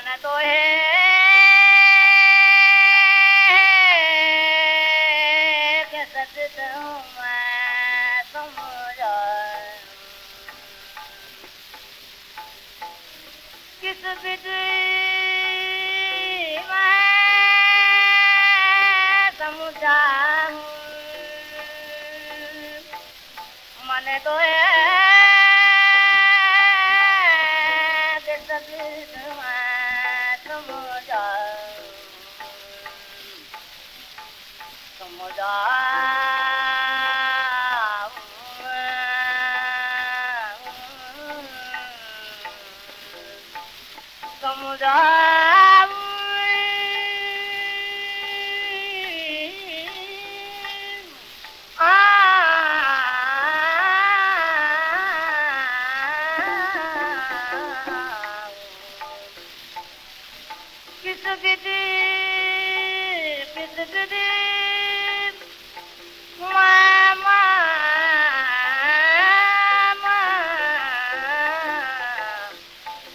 मन कि मन है समझाऊं किस विधि किस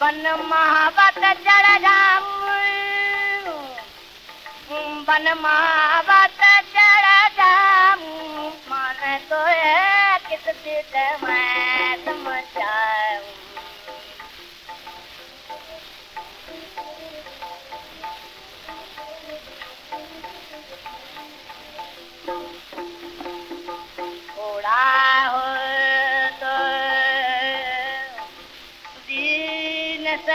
बन महावत चढ़ जाऊ। बन महावत चढ़ जाऊ। मन तो है किस दिल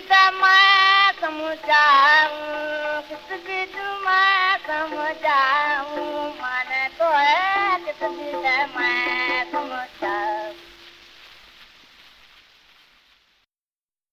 समा समुचा